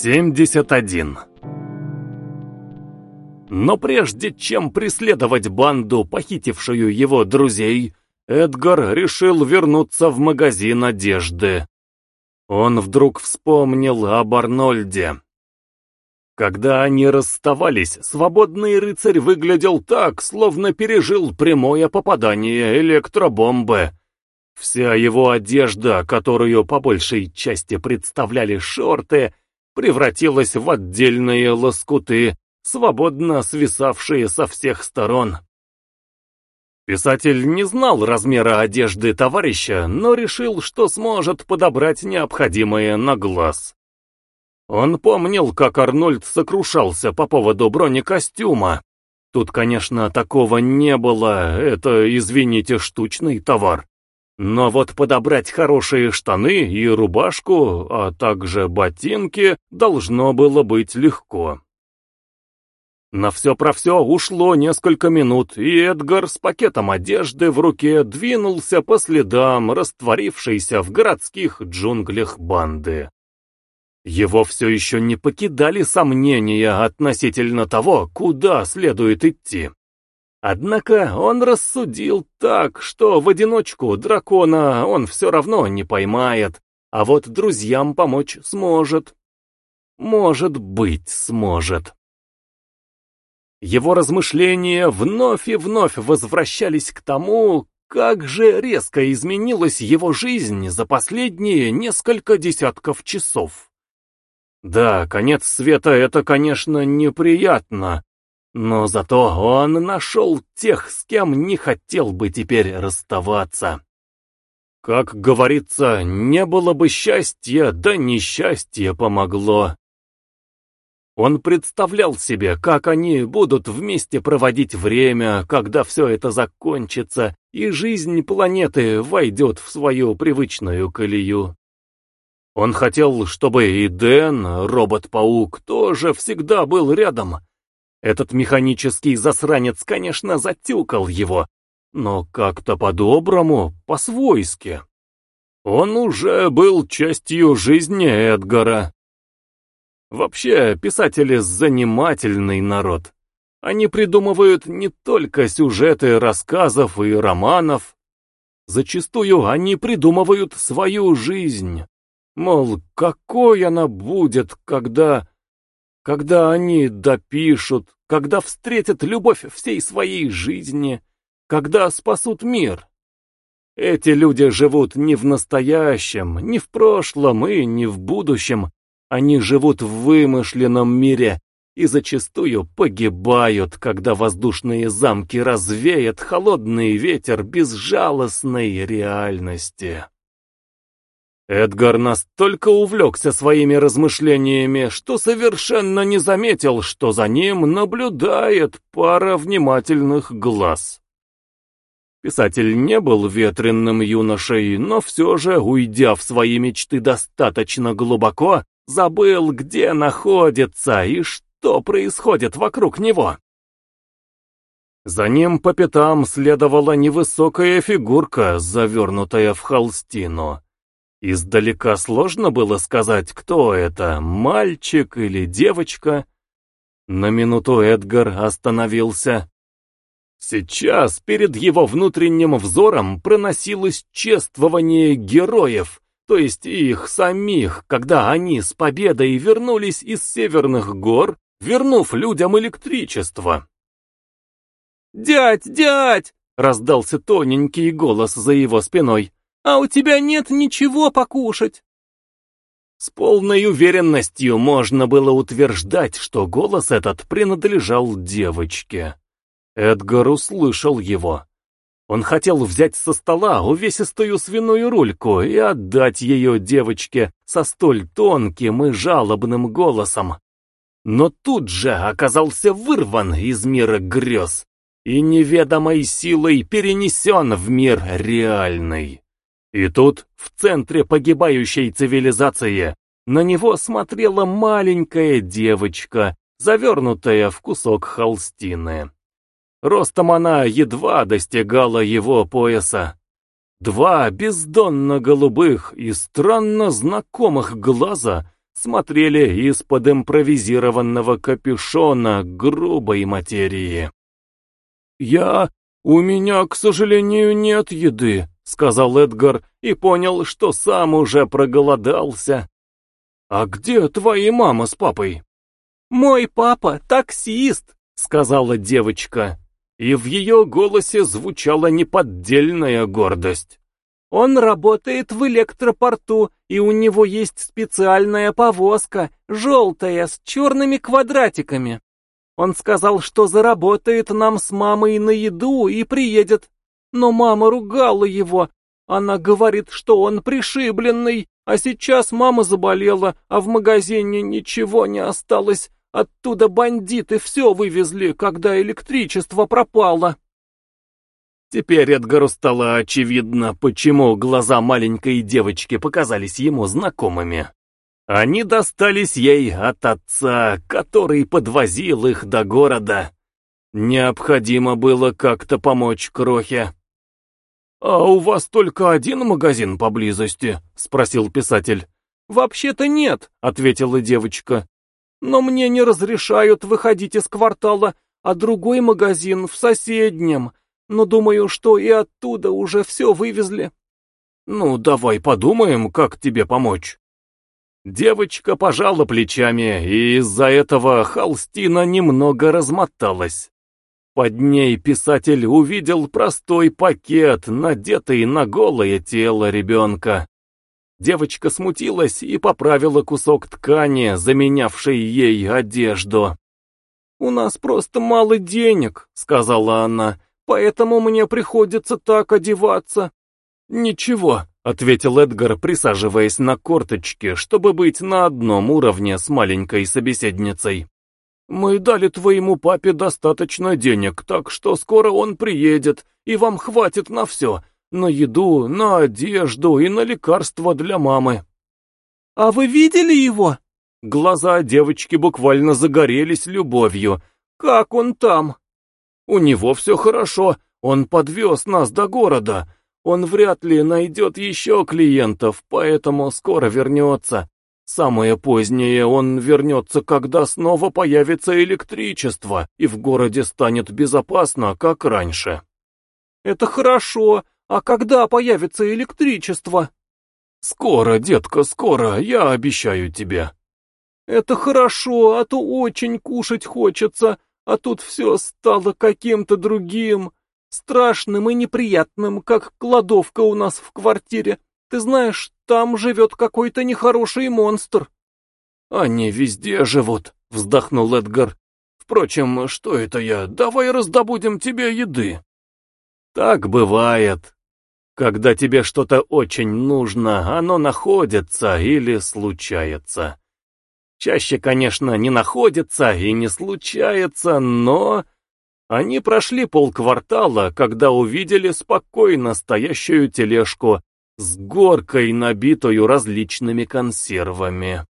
71 Но прежде чем преследовать банду, похитившую его друзей, Эдгар решил вернуться в магазин одежды. Он вдруг вспомнил об Арнольде. Когда они расставались, свободный рыцарь выглядел так, словно пережил прямое попадание электробомбы. Вся его одежда, которую по большей части представляли шорты, превратилась в отдельные лоскуты, свободно свисавшие со всех сторон. Писатель не знал размера одежды товарища, но решил, что сможет подобрать необходимое на глаз. Он помнил, как Арнольд сокрушался по поводу бронекостюма. Тут, конечно, такого не было, это, извините, штучный товар. Но вот подобрать хорошие штаны и рубашку, а также ботинки, должно было быть легко. На все про все ушло несколько минут, и Эдгар с пакетом одежды в руке двинулся по следам, растворившейся в городских джунглях банды. Его все еще не покидали сомнения относительно того, куда следует идти. Однако он рассудил так, что в одиночку дракона он все равно не поймает, а вот друзьям помочь сможет. Может быть, сможет. Его размышления вновь и вновь возвращались к тому, как же резко изменилась его жизнь за последние несколько десятков часов. Да, конец света — это, конечно, неприятно, но зато он нашел тех, с кем не хотел бы теперь расставаться. Как говорится, не было бы счастья, да несчастье помогло. Он представлял себе, как они будут вместе проводить время, когда все это закончится, и жизнь планеты войдет в свою привычную колею. Он хотел, чтобы и Дэн, робот-паук, тоже всегда был рядом, этот механический засранец, конечно, затюкал его, но как-то по-доброму, по-свойски. Он уже был частью жизни Эдгара. Вообще, писатели — занимательный народ. Они придумывают не только сюжеты рассказов и романов. Зачастую они придумывают свою жизнь. Мол, какой она будет, когда когда они допишут, когда встретят любовь всей своей жизни, когда спасут мир. Эти люди живут не в настоящем, не в прошлом и не в будущем. Они живут в вымышленном мире и зачастую погибают, когда воздушные замки развеят холодный ветер безжалостной реальности. Эдгар настолько увлекся своими размышлениями, что совершенно не заметил, что за ним наблюдает пара внимательных глаз. Писатель не был ветренным юношей, но все же, уйдя в свои мечты достаточно глубоко, забыл, где находится и что происходит вокруг него. За ним по пятам следовала невысокая фигурка, завернутая в холстину. Издалека сложно было сказать, кто это, мальчик или девочка. На минуту Эдгар остановился. Сейчас перед его внутренним взором проносилось чествование героев, то есть их самих, когда они с победой вернулись из северных гор, вернув людям электричество. «Дядь, дядь!» — раздался тоненький голос за его спиной а у тебя нет ничего покушать. С полной уверенностью можно было утверждать, что голос этот принадлежал девочке. Эдгар услышал его. Он хотел взять со стола увесистую свиную рульку и отдать ее девочке со столь тонким и жалобным голосом. Но тут же оказался вырван из мира грез и неведомой силой перенесен в мир реальный. И тут, в центре погибающей цивилизации, на него смотрела маленькая девочка, завернутая в кусок холстины. Ростом она едва достигала его пояса. Два бездонно голубых и странно знакомых глаза смотрели из-под импровизированного капюшона грубой материи. «Я... у меня, к сожалению, нет еды», — сказал Эдгар и понял, что сам уже проголодался. «А где твои мама с папой?» «Мой папа таксист», — сказала девочка, и в ее голосе звучала неподдельная гордость. «Он работает в электропорту, и у него есть специальная повозка, желтая, с черными квадратиками. Он сказал, что заработает нам с мамой на еду и приедет. Но мама ругала его. Она говорит, что он пришибленный, а сейчас мама заболела, а в магазине ничего не осталось. Оттуда бандиты все вывезли, когда электричество пропало. Теперь Эдгару стало очевидно, почему глаза маленькой девочки показались ему знакомыми. Они достались ей от отца, который подвозил их до города. Необходимо было как-то помочь Крохе. «А у вас только один магазин поблизости?» — спросил писатель. «Вообще-то нет», — ответила девочка. «Но мне не разрешают выходить из квартала, а другой магазин в соседнем. Но думаю, что и оттуда уже все вывезли». «Ну, давай подумаем, как тебе помочь». Девочка пожала плечами, и из-за этого холстина немного размоталась. Под ней писатель увидел простой пакет, надетый на голое тело ребенка. Девочка смутилась и поправила кусок ткани, заменявший ей одежду. «У нас просто мало денег», — сказала она, — «поэтому мне приходится так одеваться». «Ничего», — ответил Эдгар, присаживаясь на корточки, чтобы быть на одном уровне с маленькой собеседницей. Мы дали твоему папе достаточно денег, так что скоро он приедет, и вам хватит на все. На еду, на одежду и на лекарства для мамы. А вы видели его? Глаза девочки буквально загорелись любовью. Как он там? У него все хорошо, он подвез нас до города. Он вряд ли найдет еще клиентов, поэтому скоро вернется. Самое позднее он вернется, когда снова появится электричество, и в городе станет безопасно, как раньше. Это хорошо. А когда появится электричество? Скоро, детка, скоро, я обещаю тебе. Это хорошо, а то очень кушать хочется, а тут все стало каким-то другим, страшным и неприятным, как кладовка у нас в квартире. Ты знаешь, там живет какой-то нехороший монстр. Они везде живут, вздохнул Эдгар. Впрочем, что это я? Давай раздобудем тебе еды. Так бывает. Когда тебе что-то очень нужно, оно находится или случается. Чаще, конечно, не находится и не случается, но... Они прошли полквартала, когда увидели спокойно стоящую тележку с горкой, набитую различными консервами.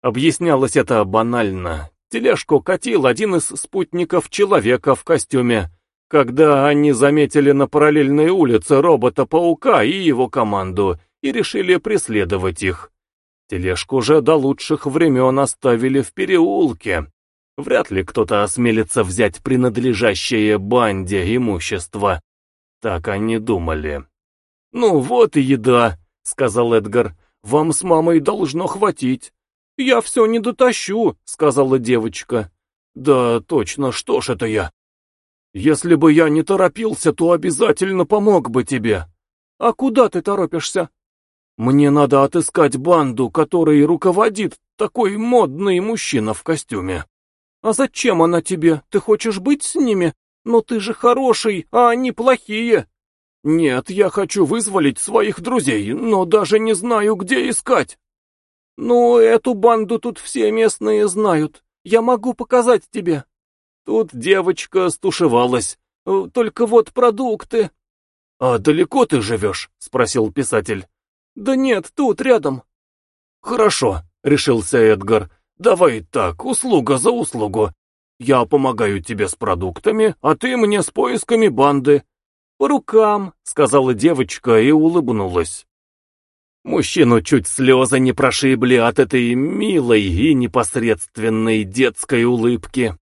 Объяснялось это банально. Тележку катил один из спутников человека в костюме, когда они заметили на параллельной улице робота-паука и его команду и решили преследовать их. Тележку же до лучших времен оставили в переулке. Вряд ли кто-то осмелится взять принадлежащее банде имущество. Так они думали. «Ну вот и еда», — сказал Эдгар. «Вам с мамой должно хватить». «Я все не дотащу», — сказала девочка. «Да, точно, что ж это я?» «Если бы я не торопился, то обязательно помог бы тебе». «А куда ты торопишься?» «Мне надо отыскать банду, которой руководит такой модный мужчина в костюме». «А зачем она тебе? Ты хочешь быть с ними? Но ты же хороший, а они плохие». «Нет, я хочу вызволить своих друзей, но даже не знаю, где искать». «Ну, эту банду тут все местные знают. Я могу показать тебе». Тут девочка стушевалась. «Э, «Только вот продукты». «А далеко ты живешь?» — спросил писатель. «Да нет, тут, рядом». «Хорошо», — решился Эдгар. «Давай так, услуга за услугу. Я помогаю тебе с продуктами, а ты мне с поисками банды. «По рукам», — сказала девочка и улыбнулась. Мужчину чуть слезы не прошибли от этой милой и непосредственной детской улыбки.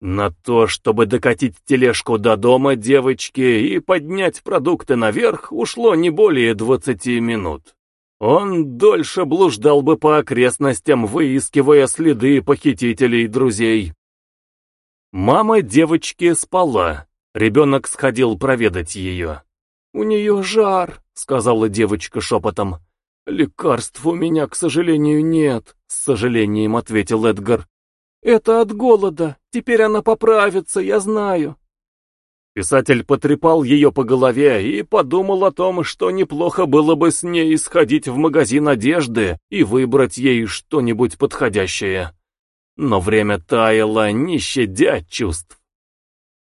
На то, чтобы докатить тележку до дома девочки и поднять продукты наверх, ушло не более двадцати минут. Он дольше блуждал бы по окрестностям, выискивая следы похитителей друзей. Мама девочки спала. Ребенок сходил проведать ее. «У нее жар», — сказала девочка шепотом. «Лекарств у меня, к сожалению, нет», — с сожалением ответил Эдгар. «Это от голода. Теперь она поправится, я знаю». Писатель потрепал ее по голове и подумал о том, что неплохо было бы с ней сходить в магазин одежды и выбрать ей что-нибудь подходящее. Но время таяло, не щадя чувств.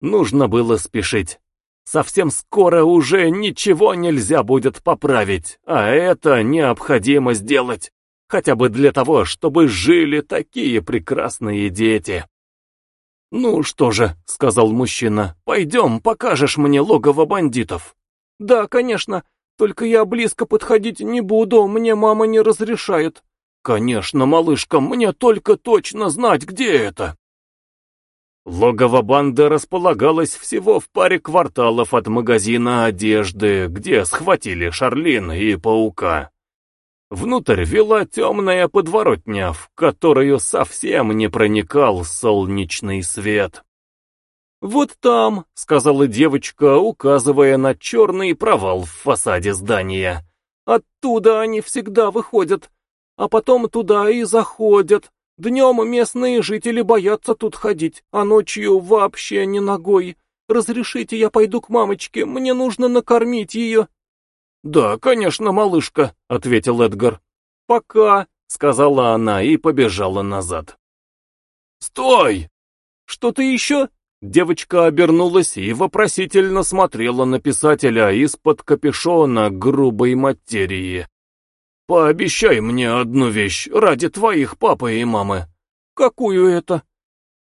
Нужно было спешить. Совсем скоро уже ничего нельзя будет поправить, а это необходимо сделать, хотя бы для того, чтобы жили такие прекрасные дети. «Ну что же», — сказал мужчина, — «пойдем, покажешь мне логово бандитов». «Да, конечно, только я близко подходить не буду, мне мама не разрешает». «Конечно, малышка, мне только точно знать, где это». Логово банды располагалось всего в паре кварталов от магазина одежды, где схватили Шарлин и паука. Внутрь вела темная подворотня, в которую совсем не проникал солнечный свет. «Вот там», — сказала девочка, указывая на черный провал в фасаде здания. «Оттуда они всегда выходят, а потом туда и заходят. Днем местные жители боятся тут ходить, а ночью вообще не ногой. Разрешите, я пойду к мамочке, мне нужно накормить ее». «Да, конечно, малышка», — ответил Эдгар. «Пока», — сказала она и побежала назад. «Стой!» «Что-то еще?» Девочка обернулась и вопросительно смотрела на писателя из-под капюшона грубой материи. Пообещай мне одну вещь ради твоих папы и мамы. Какую это?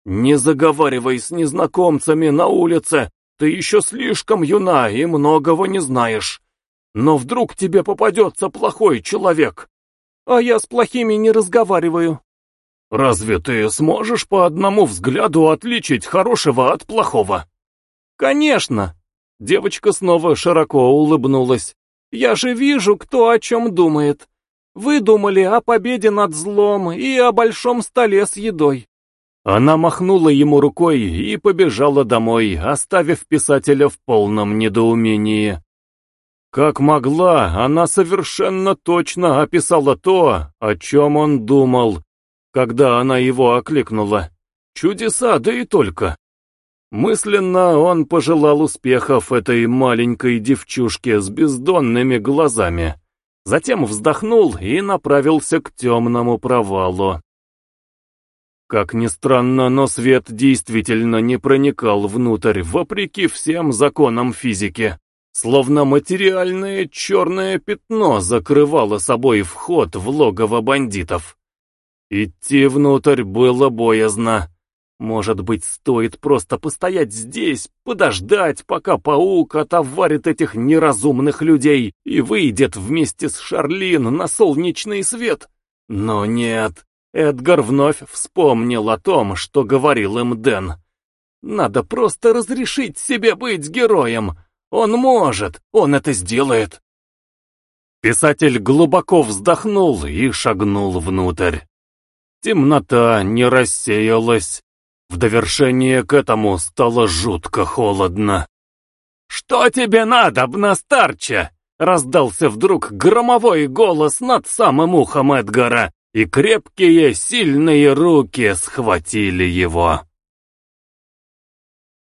Не заговаривай с незнакомцами на улице. Ты еще слишком юна и многого не знаешь. Но вдруг тебе попадется плохой человек. А я с плохими не разговариваю. Разве ты сможешь по одному взгляду отличить хорошего от плохого? Конечно. Девочка снова широко улыбнулась. Я же вижу, кто о чем думает. Вы думали о победе над злом и о большом столе с едой. Она махнула ему рукой и побежала домой, оставив писателя в полном недоумении. Как могла, она совершенно точно описала то, о чем он думал, когда она его окликнула. Чудеса, да и только. Мысленно он пожелал успехов этой маленькой девчушке с бездонными глазами. Затем вздохнул и направился к темному провалу. Как ни странно, но свет действительно не проникал внутрь, вопреки всем законам физики. Словно материальное черное пятно закрывало собой вход в логово бандитов. Идти внутрь было боязно. Может быть, стоит просто постоять здесь, подождать, пока паук отоварит этих неразумных людей и выйдет вместе с Шарлин на солнечный свет? Но нет, Эдгар вновь вспомнил о том, что говорил им Дэн. Надо просто разрешить себе быть героем. Он может, он это сделает. Писатель глубоко вздохнул и шагнул внутрь. Темнота не рассеялась. В довершение к этому стало жутко холодно. «Что тебе надо, Бнастарча?» — раздался вдруг громовой голос над самым ухом Эдгара, и крепкие, сильные руки схватили его.